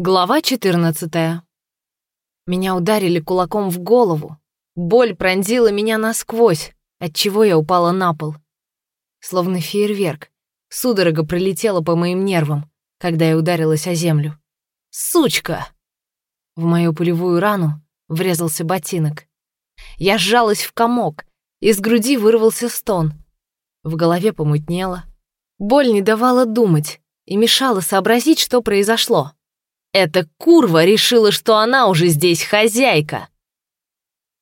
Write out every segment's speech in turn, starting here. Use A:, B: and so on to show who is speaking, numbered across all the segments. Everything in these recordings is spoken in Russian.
A: Глава 14. Меня ударили кулаком в голову. Боль пронзила меня насквозь, отчего я упала на пол. Словно фейерверк, судорога пролетела по моим нервам, когда я ударилась о землю. «Сучка!» В мою пулевую рану врезался ботинок. Я сжалась в комок, из груди вырвался стон. В голове помутнело. Боль не давала думать и мешала сообразить, что произошло. Эта курва решила, что она уже здесь хозяйка.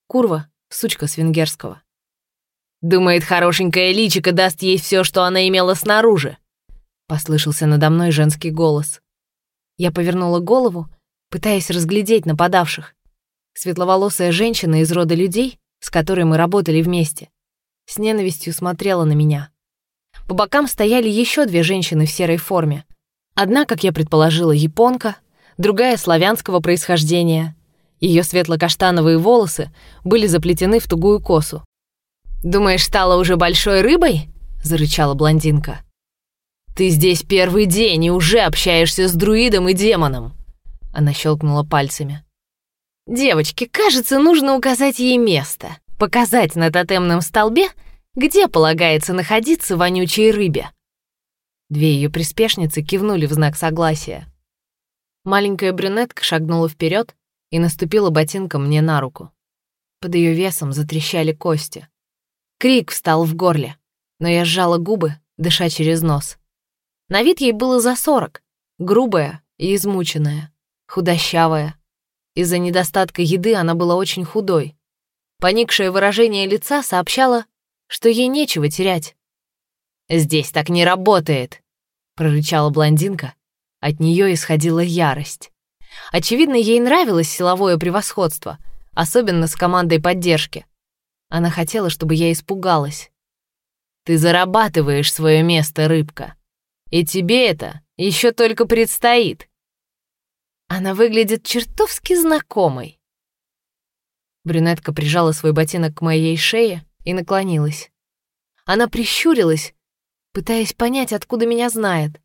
A: Курва — сучка с венгерского. Думает, хорошенькая личика даст ей все, что она имела снаружи. Послышался надо мной женский голос. Я повернула голову, пытаясь разглядеть нападавших. Светловолосая женщина из рода людей, с которой мы работали вместе, с ненавистью смотрела на меня. По бокам стояли еще две женщины в серой форме. Одна, как я предположила, японка, другая славянского происхождения. Ее светло-каштановые волосы были заплетены в тугую косу. «Думаешь, стала уже большой рыбой?» — зарычала блондинка. «Ты здесь первый день и уже общаешься с друидом и демоном!» Она щелкнула пальцами. «Девочке, кажется, нужно указать ей место, показать на тотемном столбе, где полагается находиться вонючей рыбе». Две ее приспешницы кивнули в знак согласия. Маленькая брюнетка шагнула вперед и наступила ботинком мне на руку. Под ее весом затрещали кости. Крик встал в горле, но я сжала губы, дыша через нос. На вид ей было за сорок, грубая и измученная, худощавая. Из-за недостатка еды она была очень худой. Поникшее выражение лица сообщало, что ей нечего терять. «Здесь так не работает», — прорычала блондинка, от нее исходила ярость. Очевидно, ей нравилось силовое превосходство, особенно с командой поддержки. Она хотела, чтобы я испугалась. «Ты зарабатываешь свое место, рыбка. И тебе это еще только предстоит». Она выглядит чертовски знакомой. Брюнетка прижала свой ботинок к моей шее и наклонилась. Она прищурилась, пытаясь понять, откуда меня знает.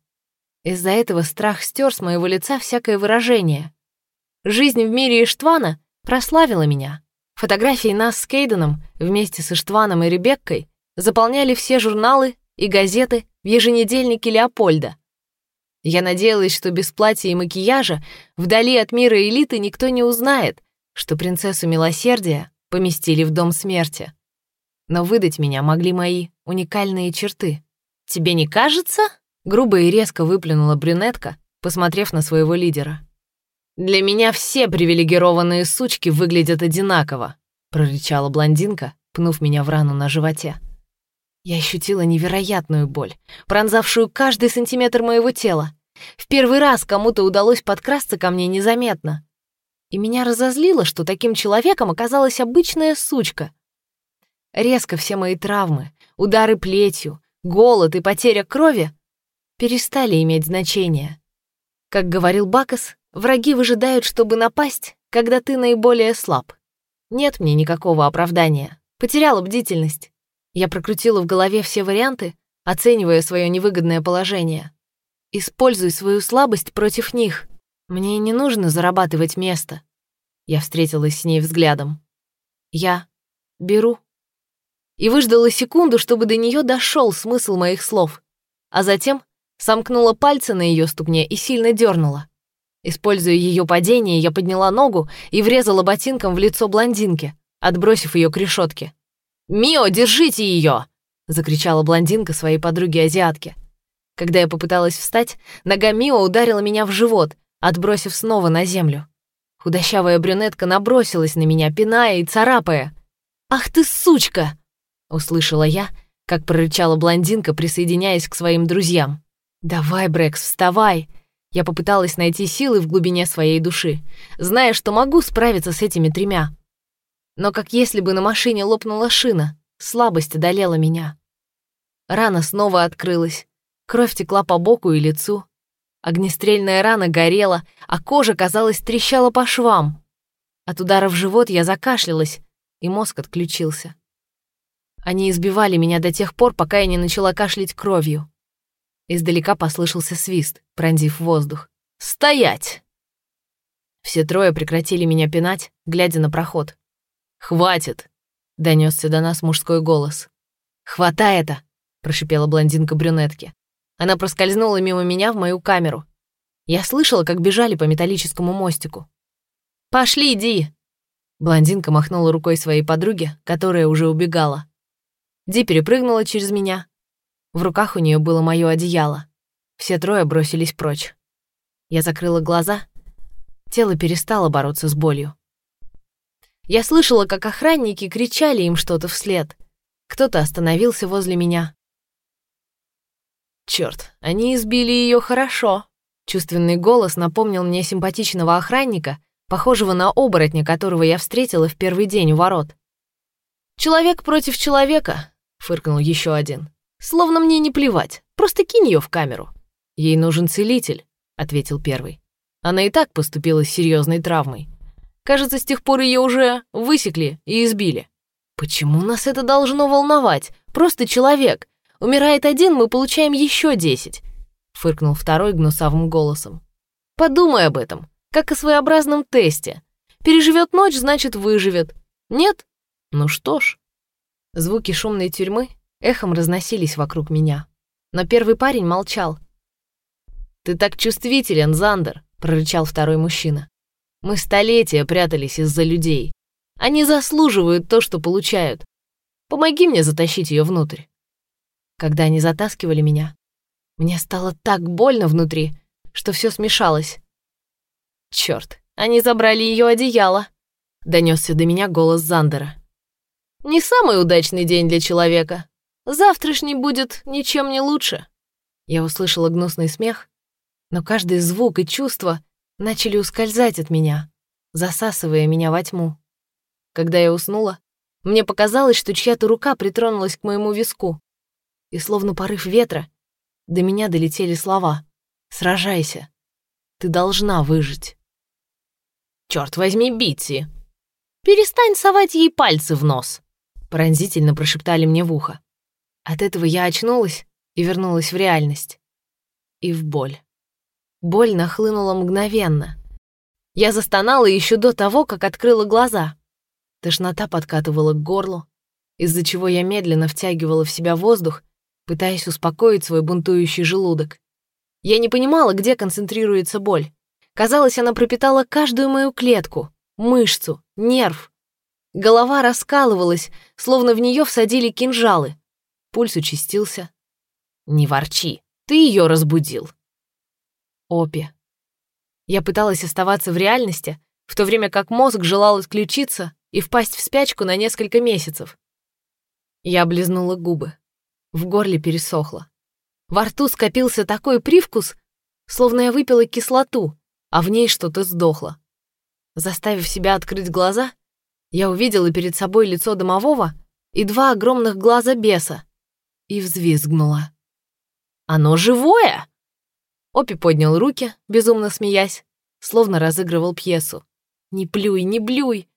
A: Из-за этого страх стер с моего лица всякое выражение. Жизнь в мире Иштвана прославила меня. Фотографии нас с Кейденом вместе с Иштваном и Ребеккой заполняли все журналы и газеты в еженедельнике Леопольда. Я надеялась, что без платья и макияжа вдали от мира элиты никто не узнает, что принцессу Милосердия поместили в Дом Смерти. Но выдать меня могли мои уникальные черты. «Тебе не кажется?» Грубо и резко выплюнула брюнетка, посмотрев на своего лидера. «Для меня все привилегированные сучки выглядят одинаково», прорычала блондинка, пнув меня в рану на животе. Я ощутила невероятную боль, пронзавшую каждый сантиметр моего тела. В первый раз кому-то удалось подкрасться ко мне незаметно. И меня разозлило, что таким человеком оказалась обычная сучка. Резко все мои травмы, удары плетью, голод и потеря крови перестали иметь значение. Как говорил Бакас, враги выжидают, чтобы напасть, когда ты наиболее слаб. Нет мне никакого оправдания. Потеряла бдительность. Я прокрутила в голове все варианты, оценивая свое невыгодное положение. Используй свою слабость против них. Мне не нужно зарабатывать место. Я встретилась с ней взглядом. Я беру. И выждала секунду, чтобы до нее дошел смысл моих слов. А затем сомкнула пальцы на ее ступне и сильно дернула. Используя ее падение, я подняла ногу и врезала ботинком в лицо блондинки, отбросив ее к решетке. «Мио, держите ее!» — закричала блондинка своей подруге-азиатке. Когда я попыталась встать, нога Мио ударила меня в живот, отбросив снова на землю. Худощавая брюнетка набросилась на меня, пиная и царапая. «Ах ты сучка!» — услышала я, как прорычала блондинка, присоединяясь к своим друзьям. «Давай, Брэкс, вставай!» Я попыталась найти силы в глубине своей души, зная, что могу справиться с этими тремя. Но как если бы на машине лопнула шина, слабость одолела меня. Рана снова открылась, кровь текла по боку и лицу. Огнестрельная рана горела, а кожа, казалось, трещала по швам. От удара в живот я закашлялась, и мозг отключился. Они избивали меня до тех пор, пока я не начала кашлять кровью. Издалека послышался свист, пронзив воздух. «Стоять!» Все трое прекратили меня пинать, глядя на проход. «Хватит!» — донесся до нас мужской голос. «Хватай это!» — прошипела блондинка брюнетки. Она проскользнула мимо меня в мою камеру. Я слышала, как бежали по металлическому мостику. «Пошли, Ди!» Блондинка махнула рукой своей подруге, которая уже убегала. Ди перепрыгнула через меня. В руках у нее было мое одеяло. Все трое бросились прочь. Я закрыла глаза. Тело перестало бороться с болью. Я слышала, как охранники кричали им что-то вслед. Кто-то остановился возле меня. Черт, они избили ее хорошо. Чувственный голос напомнил мне симпатичного охранника, похожего на оборотня, которого я встретила в первый день у ворот. «Человек против человека», — фыркнул еще один. «Словно мне не плевать, просто кинь ее в камеру». «Ей нужен целитель», — ответил первый. «Она и так поступила с серьезной травмой. Кажется, с тех пор ее уже высекли и избили». «Почему нас это должно волновать? Просто человек. Умирает один, мы получаем еще десять», — фыркнул второй гнусавым голосом. «Подумай об этом, как о своеобразном тесте. Переживет ночь, значит, выживет. Нет? Ну что ж». Звуки шумной тюрьмы эхом разносились вокруг меня. Но первый парень молчал, «Ты так чувствителен, Зандер», — прорычал второй мужчина. «Мы столетия прятались из-за людей. Они заслуживают то, что получают. Помоги мне затащить ее внутрь». Когда они затаскивали меня, мне стало так больно внутри, что все смешалось. Черт, они забрали ее одеяло. Донесся до меня голос Зандера. Не самый удачный день для человека. Завтрашний будет ничем не лучше. Я услышала гнусный смех но каждый звук и чувство начали ускользать от меня, засасывая меня во тьму. Когда я уснула, мне показалось, что чья-то рука притронулась к моему виску, и словно порыв ветра до меня долетели слова «Сражайся, ты должна выжить». «Чёрт возьми, Битси! Перестань совать ей пальцы в нос!» пронзительно прошептали мне в ухо. От этого я очнулась и вернулась в реальность. И в боль. Боль нахлынула мгновенно. Я застонала еще до того, как открыла глаза. Тошнота подкатывала к горлу, из-за чего я медленно втягивала в себя воздух, пытаясь успокоить свой бунтующий желудок. Я не понимала, где концентрируется боль. Казалось, она пропитала каждую мою клетку, мышцу, нерв. Голова раскалывалась, словно в нее всадили кинжалы. Пульс участился. «Не ворчи, ты ее разбудил», Опи. Я пыталась оставаться в реальности, в то время как мозг желал отключиться и впасть в спячку на несколько месяцев. Я облизнула губы. В горле пересохло. Во рту скопился такой привкус, словно я выпила кислоту, а в ней что-то сдохло. Заставив себя открыть глаза, я увидела перед собой лицо домового и два огромных глаза беса и взвизгнула. «Оно живое!» Опи поднял руки, безумно смеясь, словно разыгрывал пьесу. «Не плюй, не блюй!»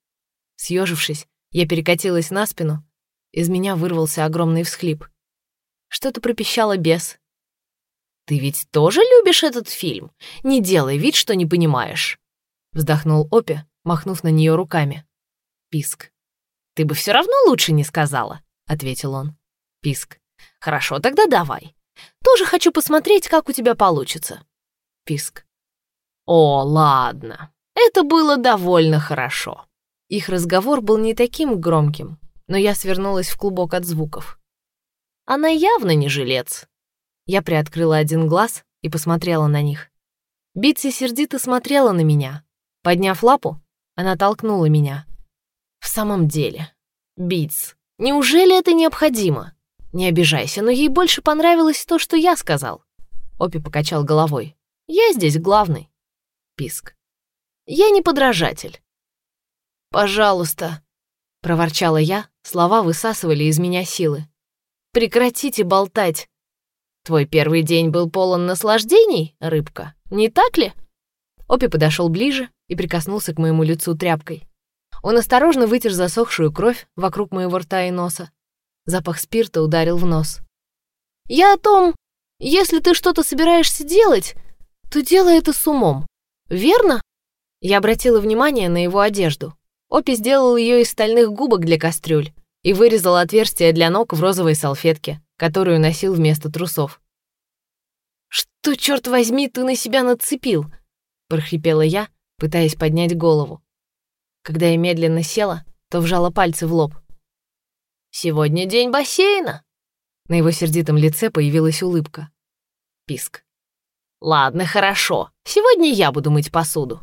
A: Съежившись, я перекатилась на спину. Из меня вырвался огромный всхлип. Что-то пропищало бес. «Ты ведь тоже любишь этот фильм? Не делай вид, что не понимаешь!» Вздохнул Опи, махнув на нее руками. Писк. «Ты бы все равно лучше не сказала», — ответил он. Писк. «Хорошо, тогда давай. Тоже хочу посмотреть, как у тебя получится. Писк. О, ладно. Это было довольно хорошо. Их разговор был не таким громким, но я свернулась в клубок от звуков. Она явно не жилец. Я приоткрыла один глаз и посмотрела на них. Битси сердито смотрела на меня. Подняв лапу, она толкнула меня. В самом деле, Битс, неужели это необходимо? Не обижайся, но ей больше понравилось то, что я сказал. Опи покачал головой. Я здесь главный. Писк. Я не подражатель. Пожалуйста, проворчала я, слова высасывали из меня силы. Прекратите болтать. Твой первый день был полон наслаждений, рыбка, не так ли? Опи подошел ближе и прикоснулся к моему лицу тряпкой. Он осторожно вытер засохшую кровь вокруг моего рта и носа, Запах спирта ударил в нос. «Я о том, если ты что-то собираешься делать, то делай это с умом, верно?» Я обратила внимание на его одежду. Опи сделал ее из стальных губок для кастрюль и вырезал отверстие для ног в розовой салфетке, которую носил вместо трусов. «Что, черт возьми, ты на себя нацепил?» — прохрипела я, пытаясь поднять голову. Когда я медленно села, то вжала пальцы в лоб. «Сегодня день бассейна!» На его сердитом лице появилась улыбка. Писк. «Ладно, хорошо. Сегодня я буду мыть посуду».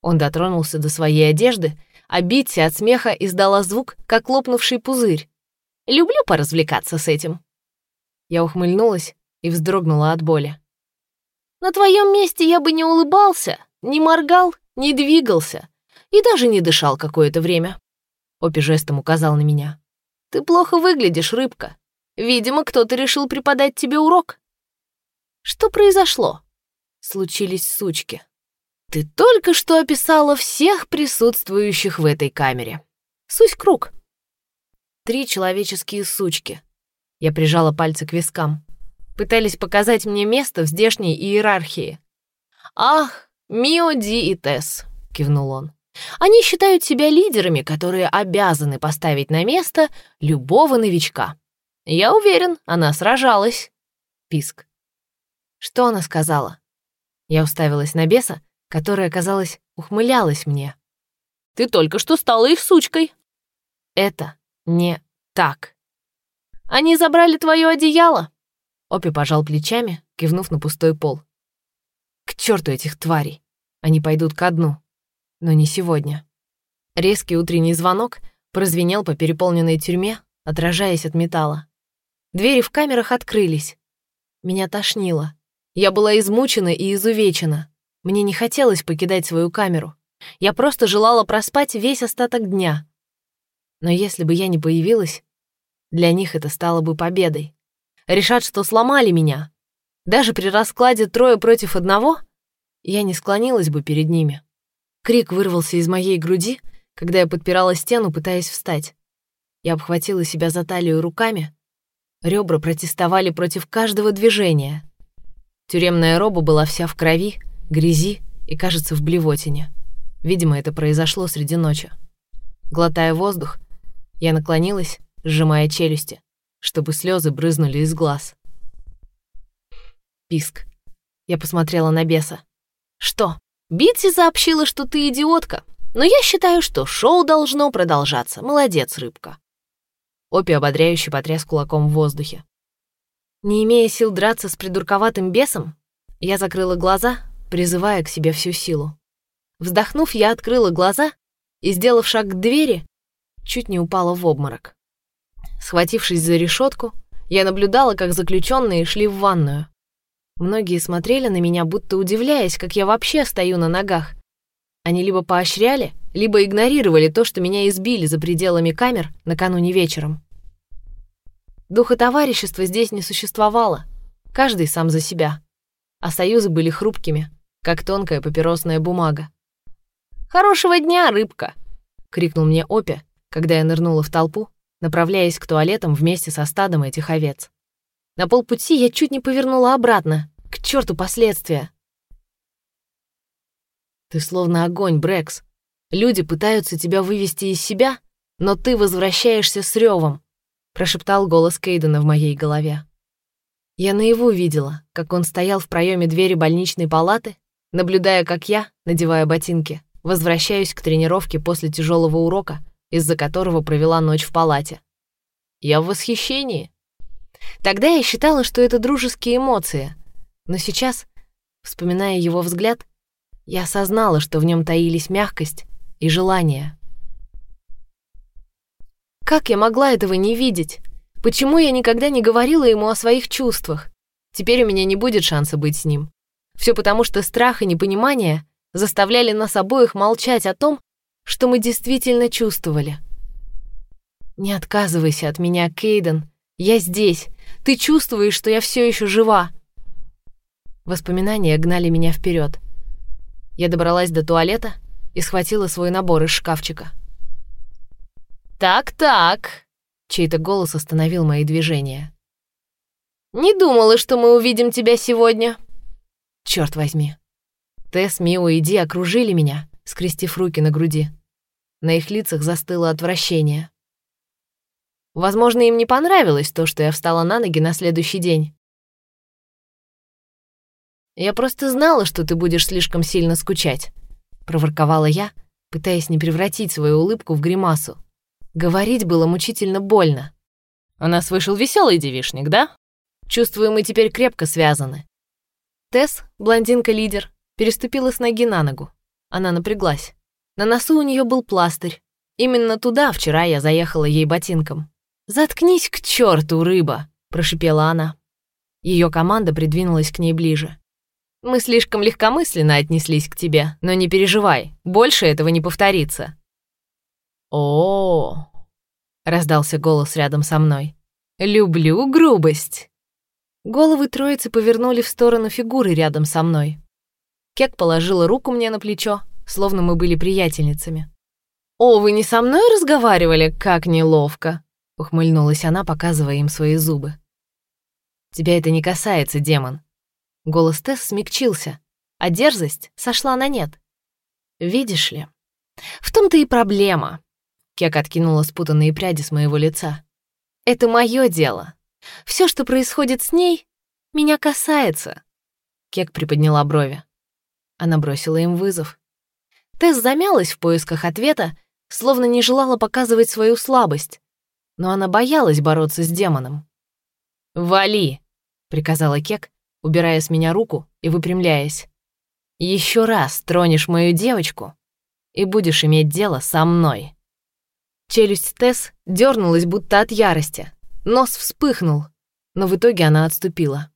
A: Он дотронулся до своей одежды, а Битти от смеха издала звук, как лопнувший пузырь. «Люблю поразвлекаться с этим». Я ухмыльнулась и вздрогнула от боли. «На твоем месте я бы не улыбался, не моргал, не двигался и даже не дышал какое-то время». Опи жестом указал на меня. «Ты плохо выглядишь, рыбка. Видимо, кто-то решил преподать тебе урок». «Что произошло?» Случились сучки. «Ты только что описала всех присутствующих в этой камере. Сусь круг». Три человеческие сучки. Я прижала пальцы к вискам. Пытались показать мне место в здешней иерархии. «Ах, Мио Ди и Тесс», — кивнул он. Они считают себя лидерами, которые обязаны поставить на место любого новичка. Я уверен, она сражалась. Писк. Что она сказала? Я уставилась на беса, которая, казалось, ухмылялась мне. Ты только что стала их сучкой. Это не так. Они забрали твое одеяло. Опи пожал плечами, кивнув на пустой пол. К черту этих тварей. Они пойдут ко дну но не сегодня. Резкий утренний звонок прозвенел по переполненной тюрьме, отражаясь от металла. Двери в камерах открылись. Меня тошнило. Я была измучена и изувечена. Мне не хотелось покидать свою камеру. Я просто желала проспать весь остаток дня. Но если бы я не появилась, для них это стало бы победой. Решат, что сломали меня. Даже при раскладе трое против одного я не склонилась бы перед ними. Крик вырвался из моей груди, когда я подпирала стену, пытаясь встать. Я обхватила себя за талию руками. Ребра протестовали против каждого движения. Тюремная роба была вся в крови, грязи и, кажется, в блевотине. Видимо, это произошло среди ночи. Глотая воздух, я наклонилась, сжимая челюсти, чтобы слезы брызнули из глаз. Писк. Я посмотрела на беса. «Что?» Битси сообщила, что ты идиотка, но я считаю, что шоу должно продолжаться. Молодец, рыбка. Опи ободряюще потряс кулаком в воздухе. Не имея сил драться с придурковатым бесом, я закрыла глаза, призывая к себе всю силу. Вздохнув, я открыла глаза и, сделав шаг к двери, чуть не упала в обморок. Схватившись за решетку, я наблюдала, как заключенные шли в ванную. Многие смотрели на меня, будто удивляясь, как я вообще стою на ногах. Они либо поощряли, либо игнорировали то, что меня избили за пределами камер накануне вечером. Духа товарищества здесь не существовало. Каждый сам за себя. А союзы были хрупкими, как тонкая папиросная бумага. «Хорошего дня, рыбка!» — крикнул мне Опи, когда я нырнула в толпу, направляясь к туалетам вместе со стадом этих овец. На полпути я чуть не повернула обратно. К черту последствия. Ты словно огонь, Брекс. Люди пытаются тебя вывести из себя, но ты возвращаешься с ревом, прошептал голос Кейдена в моей голове. Я наяву видела, как он стоял в проеме двери больничной палаты, наблюдая, как я, надевая ботинки, возвращаюсь к тренировке после тяжелого урока, из-за которого провела ночь в палате. Я в восхищении. Тогда я считала, что это дружеские эмоции, но сейчас, вспоминая его взгляд, я осознала, что в нем таились мягкость и желание. Как я могла этого не видеть? Почему я никогда не говорила ему о своих чувствах? Теперь у меня не будет шанса быть с ним. Все потому, что страх и непонимание заставляли нас обоих молчать о том, что мы действительно чувствовали. Не отказывайся от меня, Кейден. Я здесь. Ты чувствуешь, что я все еще жива. Воспоминания гнали меня вперед. Я добралась до туалета и схватила свой набор из шкафчика. «Так-так», — чей-то голос остановил мои движения. «Не думала, что мы увидим тебя сегодня». Черт возьми. Тесс, Мио и Ди окружили меня, скрестив руки на груди. На их лицах застыло отвращение. Возможно, им не понравилось то, что я встала на ноги на следующий день. «Я просто знала, что ты будешь слишком сильно скучать», — проворковала я, пытаясь не превратить свою улыбку в гримасу. Говорить было мучительно больно. «У нас вышел веселый девишник, да? Чувствую, мы теперь крепко связаны». Тесс, блондинка-лидер, переступила с ноги на ногу. Она напряглась. На носу у нее был пластырь. Именно туда вчера я заехала ей ботинком. «Заткнись к черту, рыба!» — прошипела она. Ее команда придвинулась к ней ближе. Мы слишком легкомысленно отнеслись к тебе, но не переживай, больше этого не повторится». «О, раздался голос рядом со мной. «Люблю грубость!» Головы троицы повернули в сторону фигуры рядом со мной. Кек положила руку мне на плечо, словно мы были приятельницами. «О, вы не со мной разговаривали? Как неловко!» — ухмыльнулась она, показывая им свои зубы. «Тебя это не касается, демон. Голос Тесс смягчился, а дерзость сошла на нет. «Видишь ли, в том-то и проблема». Кек откинула спутанные пряди с моего лица. «Это мое дело. Все, что происходит с ней, меня касается». Кек приподняла брови. Она бросила им вызов. Тесс замялась в поисках ответа, словно не желала показывать свою слабость, но она боялась бороться с демоном. «Вали!» — приказала Кек, убирая с меня руку и выпрямляясь. Еще раз тронешь мою девочку, и будешь иметь дело со мной». Челюсть Тесс дернулась будто от ярости. Нос вспыхнул, но в итоге она отступила.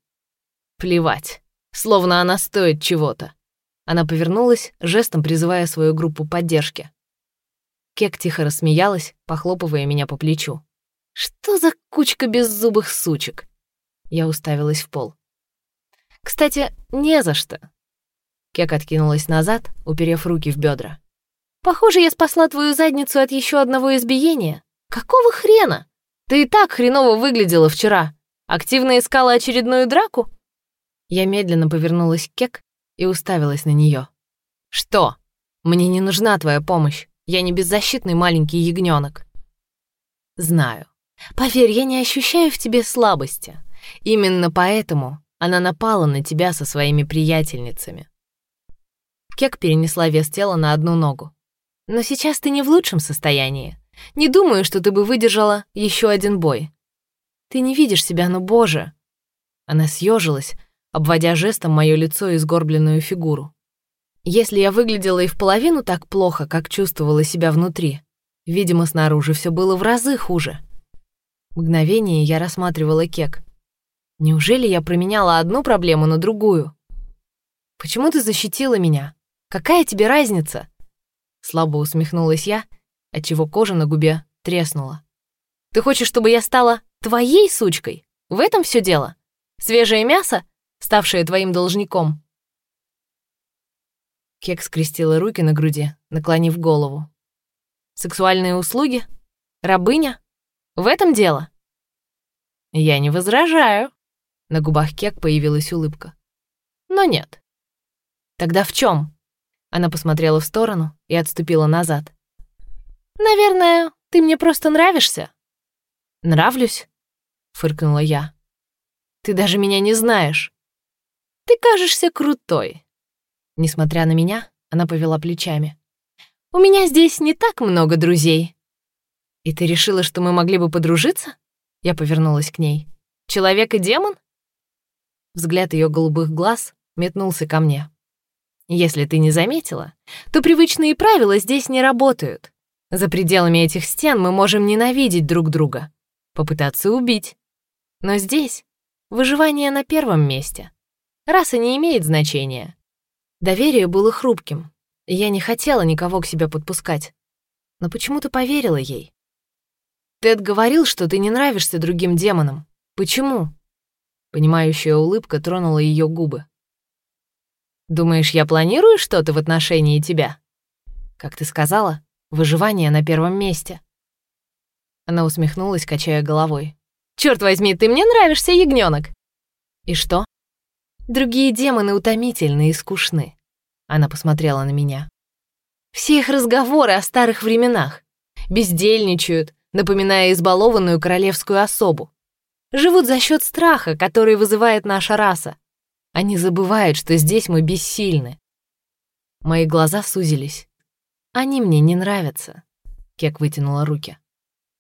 A: Плевать, словно она стоит чего-то. Она повернулась, жестом призывая свою группу поддержки. Кек тихо рассмеялась, похлопывая меня по плечу. «Что за кучка беззубых сучек?» Я уставилась в пол. Кстати, не за что. Кек откинулась назад, уперев руки в бедра. Похоже, я спасла твою задницу от еще одного избиения. Какого хрена? Ты и так хреново выглядела вчера. Активно искала очередную драку? Я медленно повернулась к Кек и уставилась на нее. Что? Мне не нужна твоя помощь. Я не беззащитный маленький ягненок. Знаю. Поверь, я не ощущаю в тебе слабости. Именно поэтому она напала на тебя со своими приятельницами. Кек перенесла вес тела на одну ногу. Но сейчас ты не в лучшем состоянии. Не думаю, что ты бы выдержала еще один бой. Ты не видишь себя, но, боже!» Она съежилась, обводя жестом мое лицо и сгорбленную фигуру. Если я выглядела и в половину так плохо, как чувствовала себя внутри, видимо, снаружи все было в разы хуже. Мгновение я рассматривала кек. Неужели я променяла одну проблему на другую? Почему ты защитила меня? Какая тебе разница? Слабо усмехнулась я, отчего кожа на губе треснула. Ты хочешь, чтобы я стала твоей сучкой? В этом все дело? Свежее мясо, ставшее твоим должником? Кек скрестила руки на груди, наклонив голову. Сексуальные услуги? Рабыня? В этом дело? Я не возражаю. На губах Кек появилась улыбка. Но нет. Тогда в чем? Она посмотрела в сторону и отступила назад. Наверное, ты мне просто нравишься. Нравлюсь? Фыркнула я. Ты даже меня не знаешь. Ты кажешься крутой. Несмотря на меня, она повела плечами. У меня здесь не так много друзей. И ты решила, что мы могли бы подружиться? Я повернулась к ней. Человек и демон? Взгляд ее голубых глаз метнулся ко мне. Если ты не заметила, то привычные правила здесь не работают. За пределами этих стен мы можем ненавидеть друг друга, попытаться убить. Но здесь выживание на первом месте. Раса не имеет значения. Доверие было хрупким, и я не хотела никого к себе подпускать. Но почему-то поверила ей. Тед говорил, что ты не нравишься другим демонам. Почему? Понимающая улыбка тронула ее губы. «Думаешь, я планирую что-то в отношении тебя?» «Как ты сказала, выживание на первом месте». Она усмехнулась, качая головой. «Чёрт возьми, ты мне нравишься, ягнёнок!» «И что?» «Другие демоны утомительны и скучны». Она посмотрела на меня. Все их разговоры о старых временах. Бездельничают, напоминая избалованную королевскую особу. Живут за счет страха, который вызывает наша раса. Они забывают, что здесь мы бессильны. Мои глаза сузились. Они мне не нравятся. Кек вытянула руки.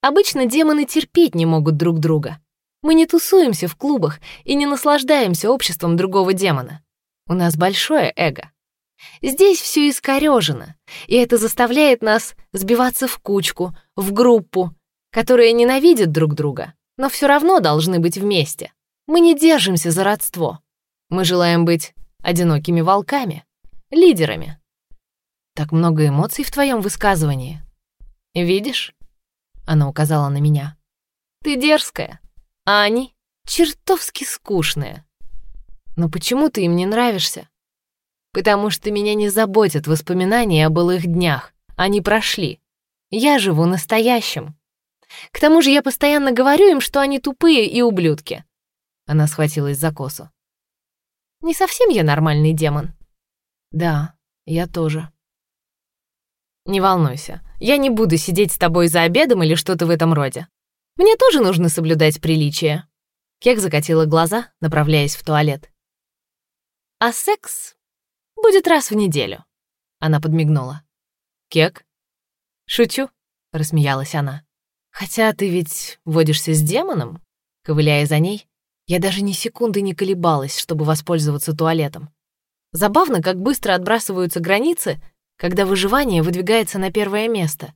A: Обычно демоны терпеть не могут друг друга. Мы не тусуемся в клубах и не наслаждаемся обществом другого демона. У нас большое эго. Здесь все искорёжено, и это заставляет нас сбиваться в кучку, в группу, которые ненавидят друг друга, но все равно должны быть вместе. Мы не держимся за родство. Мы желаем быть одинокими волками, лидерами. Так много эмоций в твоем высказывании. Видишь? Она указала на меня. Ты дерзкая, а они чертовски скучные. Но почему ты им не нравишься? Потому что меня не заботят воспоминания о былых днях. Они прошли. Я живу настоящим. К тому же я постоянно говорю им, что они тупые и ублюдки. Она схватилась за косу. Не совсем я нормальный демон. Да, я тоже. Не волнуйся, я не буду сидеть с тобой за обедом или что-то в этом роде. Мне тоже нужно соблюдать приличие. Кек закатила глаза, направляясь в туалет. А секс будет раз в неделю. Она подмигнула. Кек? Шучу, рассмеялась она. Хотя ты ведь водишься с демоном? Ковыляя за ней, я даже ни секунды не колебалась, чтобы воспользоваться туалетом. Забавно, как быстро отбрасываются границы, когда выживание выдвигается на первое место.